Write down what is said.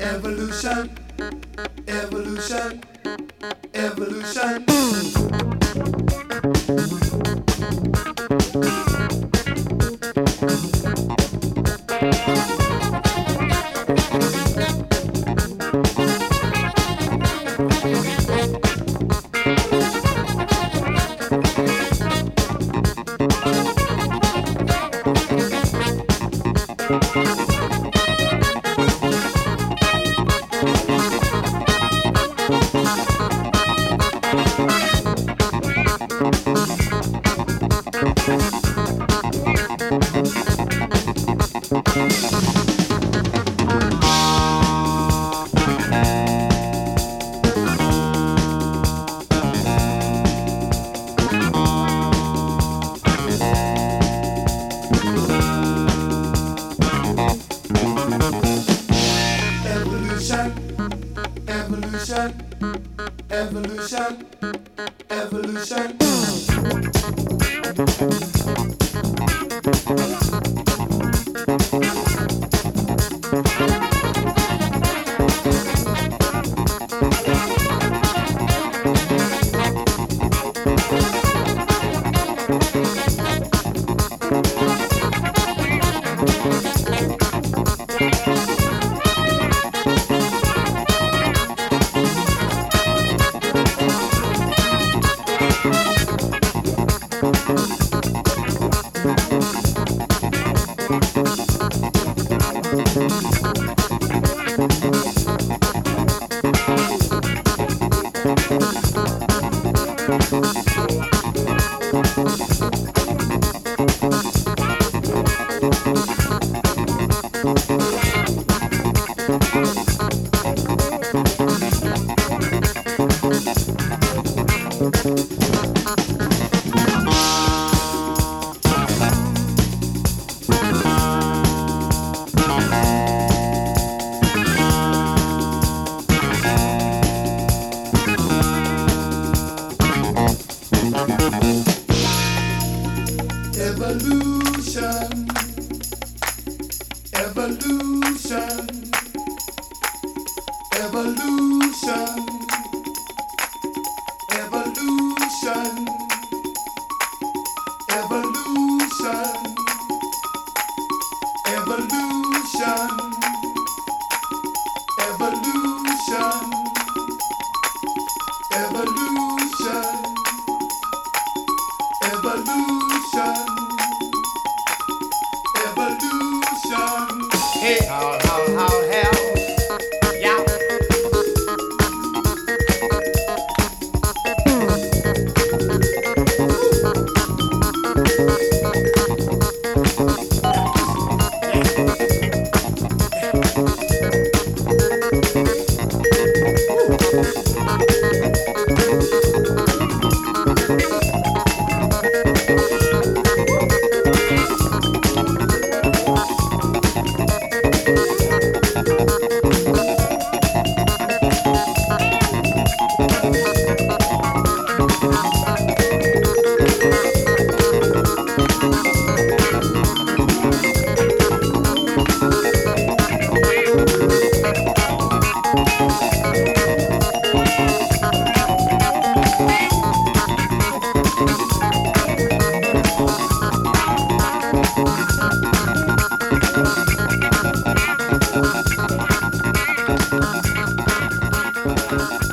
evolution, evolution, evolution. Thank evolution, evolution, evolution, evolution. Thank you. Música